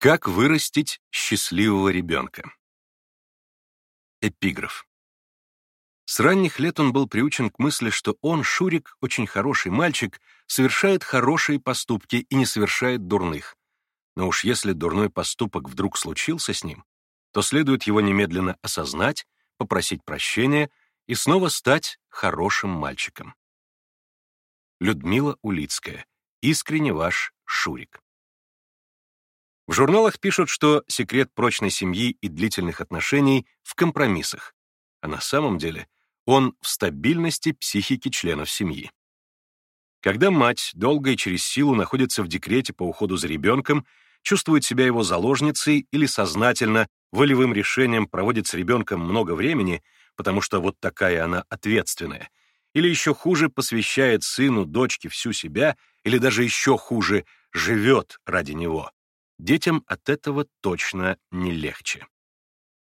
Как вырастить счастливого ребенка? Эпиграф. С ранних лет он был приучен к мысли, что он, Шурик, очень хороший мальчик, совершает хорошие поступки и не совершает дурных. Но уж если дурной поступок вдруг случился с ним, то следует его немедленно осознать, попросить прощения и снова стать хорошим мальчиком. Людмила Улицкая. Искренне ваш Шурик. В журналах пишут, что секрет прочной семьи и длительных отношений в компромиссах, а на самом деле он в стабильности психики членов семьи. Когда мать долго и через силу находится в декрете по уходу за ребенком, чувствует себя его заложницей или сознательно, волевым решением проводит с ребенком много времени, потому что вот такая она ответственная, или еще хуже посвящает сыну, дочке всю себя, или даже еще хуже, живет ради него, Детям от этого точно не легче.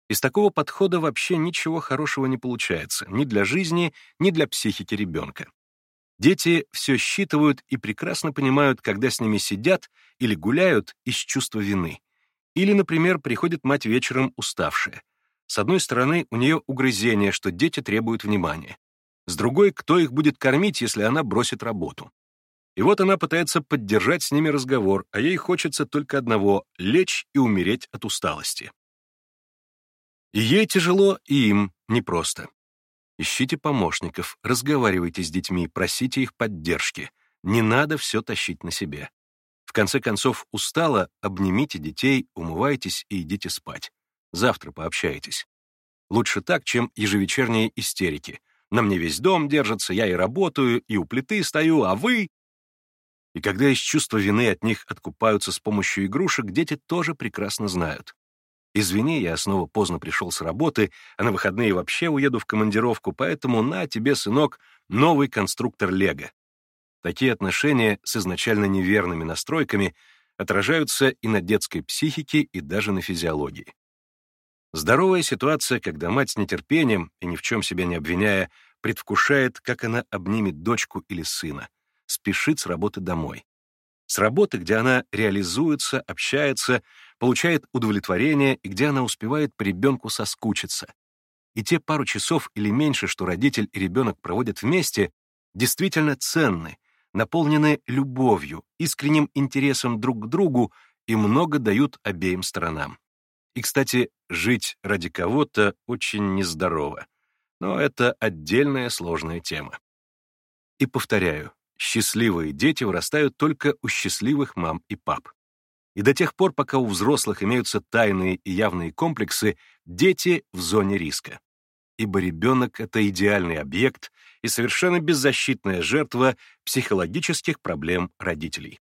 Из такого подхода вообще ничего хорошего не получается ни для жизни, ни для психики ребенка. Дети все считывают и прекрасно понимают, когда с ними сидят или гуляют из чувства вины. Или, например, приходит мать вечером уставшая. С одной стороны, у нее угрызение, что дети требуют внимания. С другой, кто их будет кормить, если она бросит работу? И вот она пытается поддержать с ними разговор, а ей хочется только одного — лечь и умереть от усталости. И ей тяжело, и им непросто. Ищите помощников, разговаривайте с детьми, просите их поддержки. Не надо все тащить на себе. В конце концов, устала, обнимите детей, умывайтесь и идите спать. Завтра пообщаетесь. Лучше так, чем ежевечерние истерики. На мне весь дом держится, я и работаю, и у плиты стою, а вы... И когда из чувства вины от них откупаются с помощью игрушек, дети тоже прекрасно знают. Извини, я снова поздно пришел с работы, а на выходные вообще уеду в командировку, поэтому на тебе, сынок, новый конструктор Лего. Такие отношения с изначально неверными настройками отражаются и на детской психике, и даже на физиологии. Здоровая ситуация, когда мать с нетерпением и ни в чем себя не обвиняя, предвкушает, как она обнимет дочку или сына спешит с работы домой. С работы, где она реализуется, общается, получает удовлетворение и где она успевает по ребенку соскучиться. И те пару часов или меньше, что родитель и ребенок проводят вместе, действительно ценны, наполнены любовью, искренним интересом друг к другу и много дают обеим сторонам. И, кстати, жить ради кого-то очень нездорово. Но это отдельная сложная тема. И повторяю, Счастливые дети вырастают только у счастливых мам и пап. И до тех пор, пока у взрослых имеются тайные и явные комплексы, дети в зоне риска. Ибо ребенок — это идеальный объект и совершенно беззащитная жертва психологических проблем родителей.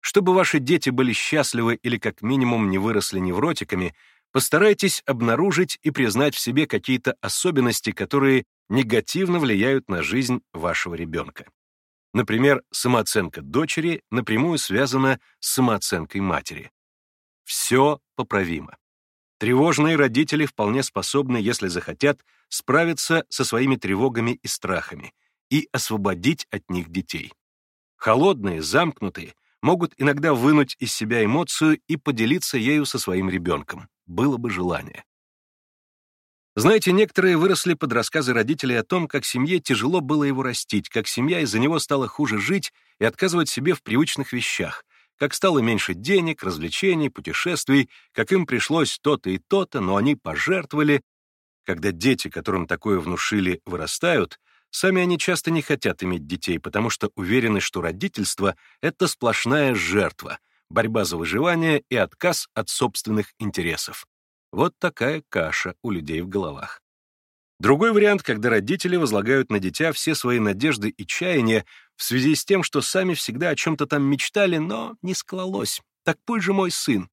Чтобы ваши дети были счастливы или как минимум не выросли невротиками, постарайтесь обнаружить и признать в себе какие-то особенности, которые негативно влияют на жизнь вашего ребенка. Например, самооценка дочери напрямую связана с самооценкой матери. Все поправимо. Тревожные родители вполне способны, если захотят, справиться со своими тревогами и страхами и освободить от них детей. Холодные, замкнутые, могут иногда вынуть из себя эмоцию и поделиться ею со своим ребенком. Было бы желание. Знаете, некоторые выросли под рассказы родителей о том, как семье тяжело было его растить, как семья из-за него стала хуже жить и отказывать себе в привычных вещах, как стало меньше денег, развлечений, путешествий, как им пришлось то-то и то-то, но они пожертвовали. Когда дети, которым такое внушили, вырастают, сами они часто не хотят иметь детей, потому что уверены, что родительство — это сплошная жертва, борьба за выживание и отказ от собственных интересов. Вот такая каша у людей в головах. Другой вариант, когда родители возлагают на дитя все свои надежды и чаяния в связи с тем, что сами всегда о чем-то там мечтали, но не склалось. Так пусть же мой сын.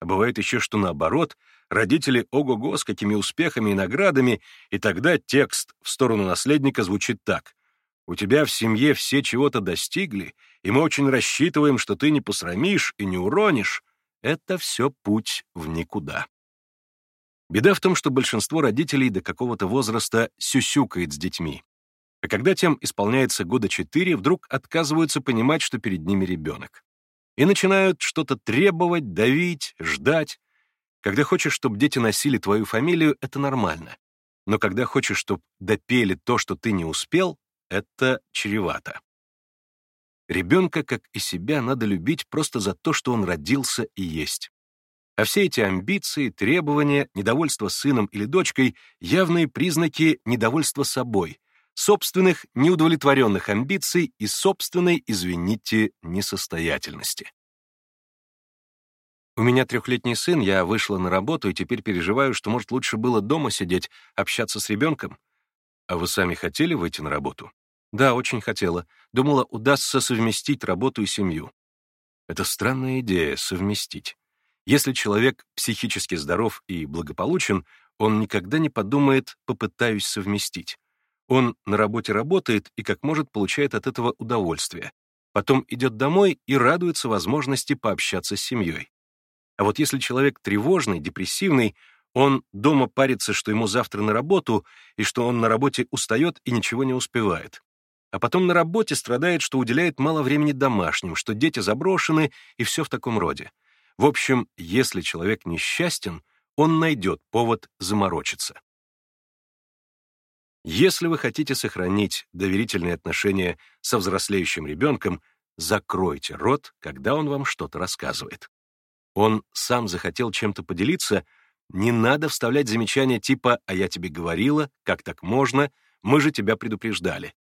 А бывает еще, что наоборот, родители ого-го с какими успехами и наградами, и тогда текст в сторону наследника звучит так. «У тебя в семье все чего-то достигли, и мы очень рассчитываем, что ты не посрамишь и не уронишь». Это все путь в никуда. Беда в том, что большинство родителей до какого-то возраста сюсюкает с детьми. А когда тем исполняется года четыре, вдруг отказываются понимать, что перед ними ребенок. и начинают что-то требовать, давить, ждать. Когда хочешь, чтобы дети носили твою фамилию, это нормально. Но когда хочешь, чтобы допели то, что ты не успел, это чревато. Ребенка, как и себя, надо любить просто за то, что он родился и есть. А все эти амбиции, требования, недовольство сыном или дочкой — явные признаки недовольства собой, собственных неудовлетворенных амбиций и собственной, извините, несостоятельности. У меня трехлетний сын, я вышла на работу и теперь переживаю, что, может, лучше было дома сидеть, общаться с ребенком. А вы сами хотели выйти на работу? Да, очень хотела. Думала, удастся совместить работу и семью. Это странная идея — совместить. Если человек психически здоров и благополучен, он никогда не подумает «попытаюсь совместить». Он на работе работает и как может получает от этого удовольствие. Потом идет домой и радуется возможности пообщаться с семьей. А вот если человек тревожный, депрессивный, он дома парится, что ему завтра на работу, и что он на работе устает и ничего не успевает. А потом на работе страдает, что уделяет мало времени домашним, что дети заброшены и все в таком роде. В общем, если человек несчастен, он найдет повод заморочиться. Если вы хотите сохранить доверительные отношения со взрослеющим ребенком, закройте рот, когда он вам что-то рассказывает. Он сам захотел чем-то поделиться, не надо вставлять замечания типа «а я тебе говорила», «как так можно», «мы же тебя предупреждали».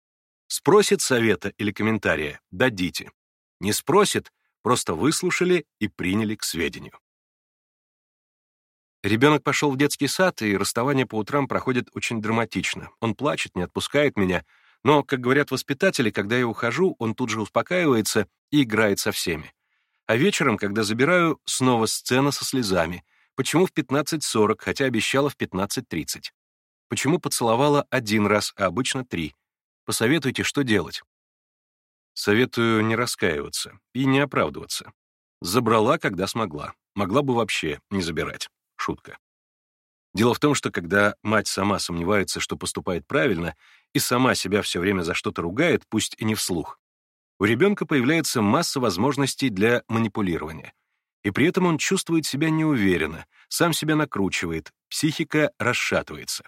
Спросит совета или комментария — дадите. Не спросит — просто выслушали и приняли к сведению. Ребенок пошел в детский сад, и расставание по утрам проходит очень драматично. Он плачет, не отпускает меня, но, как говорят воспитатели, когда я ухожу, он тут же успокаивается и играет со всеми. А вечером, когда забираю, снова сцена со слезами. Почему в 15.40, хотя обещала в 15.30? Почему поцеловала один раз, а обычно три? Посоветуйте, что делать. Советую не раскаиваться и не оправдываться. Забрала, когда смогла. Могла бы вообще не забирать. Шутка. Дело в том, что когда мать сама сомневается, что поступает правильно, и сама себя все время за что-то ругает, пусть и не вслух, у ребенка появляется масса возможностей для манипулирования. И при этом он чувствует себя неуверенно, сам себя накручивает, психика расшатывается.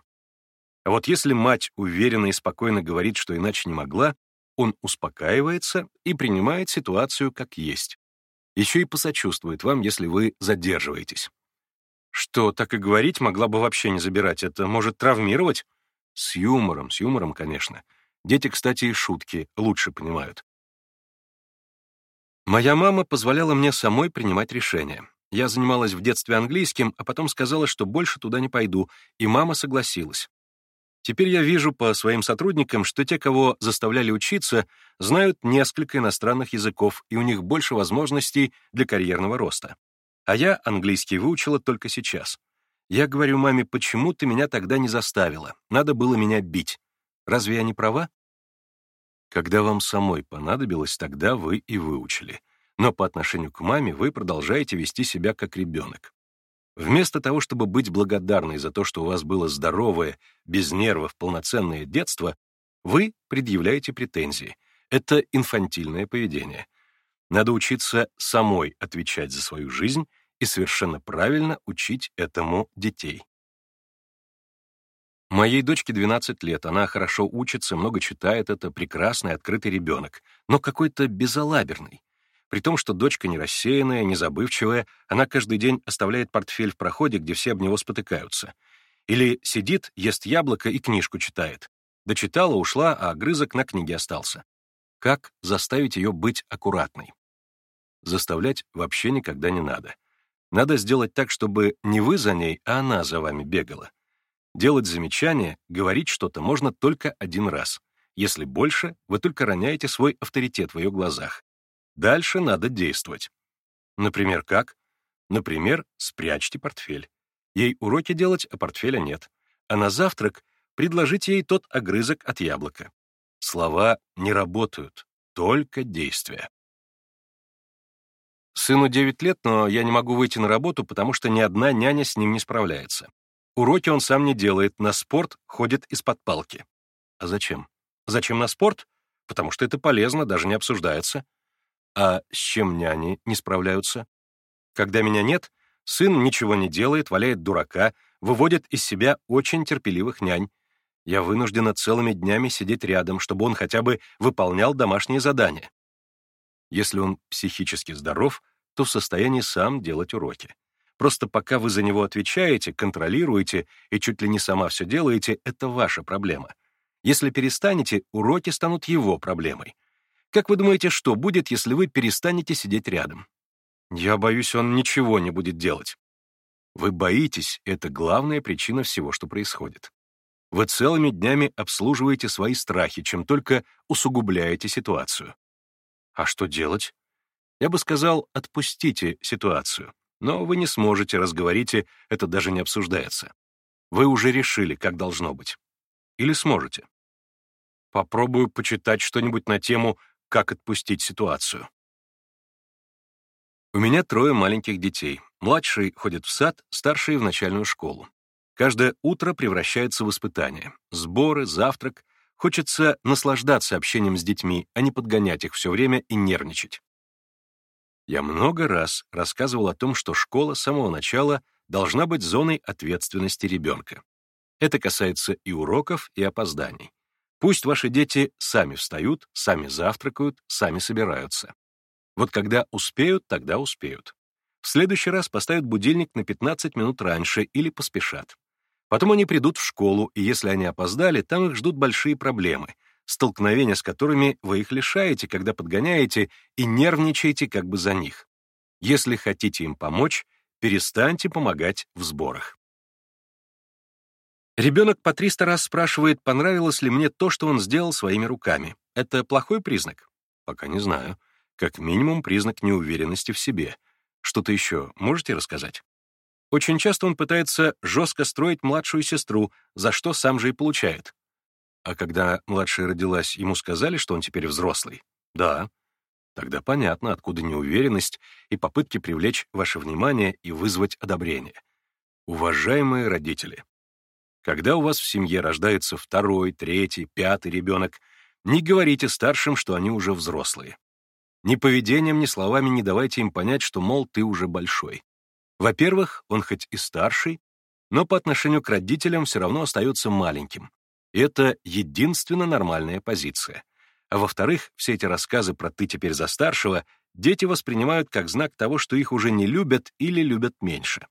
А вот если мать уверенно и спокойно говорит, что иначе не могла, он успокаивается и принимает ситуацию как есть. Еще и посочувствует вам, если вы задерживаетесь. Что, так и говорить могла бы вообще не забирать, это может травмировать? С юмором, с юмором, конечно. Дети, кстати, и шутки лучше понимают. Моя мама позволяла мне самой принимать решения. Я занималась в детстве английским, а потом сказала, что больше туда не пойду, и мама согласилась. Теперь я вижу по своим сотрудникам, что те, кого заставляли учиться, знают несколько иностранных языков, и у них больше возможностей для карьерного роста. А я английский выучила только сейчас. Я говорю маме, почему ты меня тогда не заставила? Надо было меня бить. Разве я не права? Когда вам самой понадобилось, тогда вы и выучили. Но по отношению к маме вы продолжаете вести себя как ребенок. Вместо того, чтобы быть благодарной за то, что у вас было здоровое, без нервов, полноценное детство, вы предъявляете претензии. Это инфантильное поведение. Надо учиться самой отвечать за свою жизнь и совершенно правильно учить этому детей. Моей дочке 12 лет, она хорошо учится, много читает, это прекрасный, открытый ребенок, но какой-то безалаберный. При том, что дочка не рассеянная, не забывчивая, она каждый день оставляет портфель в проходе, где все об него спотыкаются. Или сидит, ест яблоко и книжку читает. Дочитала, ушла, а огрызок на книге остался. Как заставить ее быть аккуратной? Заставлять вообще никогда не надо. Надо сделать так, чтобы не вы за ней, а она за вами бегала. Делать замечания, говорить что-то можно только один раз. Если больше, вы только роняете свой авторитет в ее глазах. Дальше надо действовать. Например, как? Например, спрячьте портфель. Ей уроки делать, а портфеля нет. А на завтрак предложите ей тот огрызок от яблока. Слова не работают, только действия. Сыну 9 лет, но я не могу выйти на работу, потому что ни одна няня с ним не справляется. Уроки он сам не делает, на спорт ходит из-под палки. А зачем? Зачем на спорт? Потому что это полезно, даже не обсуждается. А с чем няни не справляются? Когда меня нет, сын ничего не делает, валяет дурака, выводит из себя очень терпеливых нянь. Я вынуждена целыми днями сидеть рядом, чтобы он хотя бы выполнял домашние задания. Если он психически здоров, то в состоянии сам делать уроки. Просто пока вы за него отвечаете, контролируете и чуть ли не сама все делаете, это ваша проблема. Если перестанете, уроки станут его проблемой. Как вы думаете, что будет, если вы перестанете сидеть рядом? Я боюсь, он ничего не будет делать. Вы боитесь, это главная причина всего, что происходит. Вы целыми днями обслуживаете свои страхи, чем только усугубляете ситуацию. А что делать? Я бы сказал, отпустите ситуацию. Но вы не сможете, разговорите, это даже не обсуждается. Вы уже решили, как должно быть. Или сможете? Попробую почитать что-нибудь на тему «Как отпустить ситуацию». У меня трое маленьких детей. Младший ходит в сад, старший — в начальную школу. Каждое утро превращается в испытание. Сборы, завтрак. Хочется наслаждаться общением с детьми, а не подгонять их все время и нервничать. Я много раз рассказывал о том, что школа с самого начала должна быть зоной ответственности ребенка. Это касается и уроков, и опозданий. Пусть ваши дети сами встают, сами завтракают, сами собираются. Вот когда успеют, тогда успеют. В следующий раз поставят будильник на 15 минут раньше или поспешат. Потом они придут в школу, и если они опоздали, там их ждут большие проблемы, столкновения с которыми вы их лишаете, когда подгоняете и нервничаете как бы за них. Если хотите им помочь, перестаньте помогать в сборах. Ребенок по 300 раз спрашивает, понравилось ли мне то, что он сделал своими руками. Это плохой признак? Пока не знаю. Как минимум признак неуверенности в себе. Что-то еще можете рассказать? Очень часто он пытается жестко строить младшую сестру, за что сам же и получает. А когда младшая родилась, ему сказали, что он теперь взрослый? Да. Тогда понятно, откуда неуверенность и попытки привлечь ваше внимание и вызвать одобрение. Уважаемые родители, когда у вас в семье рождается второй, третий, пятый ребенок, не говорите старшим, что они уже взрослые. Ни поведением, ни словами не давайте им понять, что, мол, ты уже большой. Во-первых, он хоть и старший, но по отношению к родителям все равно остается маленьким. Это единственно нормальная позиция. А во-вторых, все эти рассказы про «ты теперь за старшего» дети воспринимают как знак того, что их уже не любят или любят меньше.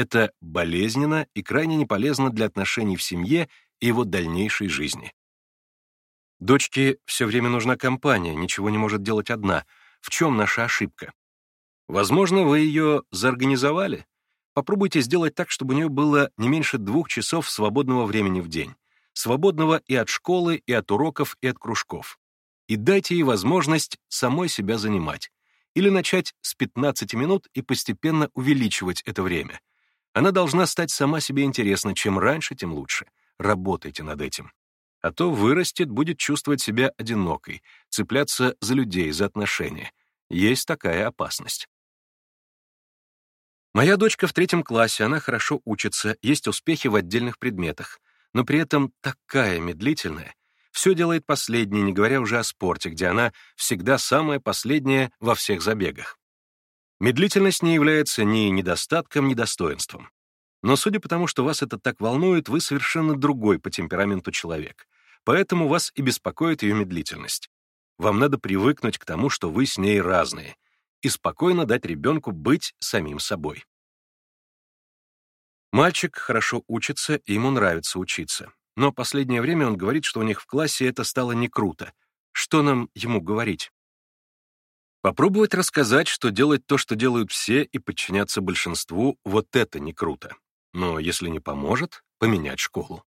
Это болезненно и крайне не полезно для отношений в семье и его дальнейшей жизни. Дочке все время нужна компания, ничего не может делать одна. В чем наша ошибка? Возможно, вы ее заорганизовали? Попробуйте сделать так, чтобы у нее было не меньше двух часов свободного времени в день. Свободного и от школы, и от уроков, и от кружков. И дайте ей возможность самой себя занимать. Или начать с 15 минут и постепенно увеличивать это время. Она должна стать сама себе интересна. Чем раньше, тем лучше. Работайте над этим. А то вырастет, будет чувствовать себя одинокой, цепляться за людей, за отношения. Есть такая опасность. Моя дочка в третьем классе, она хорошо учится, есть успехи в отдельных предметах, но при этом такая медлительная, все делает последнее, не говоря уже о спорте, где она всегда самая последняя во всех забегах. Медлительность не является ни недостатком, ни достоинством. Но судя по тому, что вас это так волнует, вы совершенно другой по темпераменту человек. Поэтому вас и беспокоит ее медлительность. Вам надо привыкнуть к тому, что вы с ней разные, и спокойно дать ребенку быть самим собой. Мальчик хорошо учится, и ему нравится учиться. Но последнее время он говорит, что у них в классе это стало не круто. Что нам ему говорить? Попробовать рассказать, что делать то, что делают все, и подчиняться большинству, вот это не круто. Но если не поможет, поменять школу.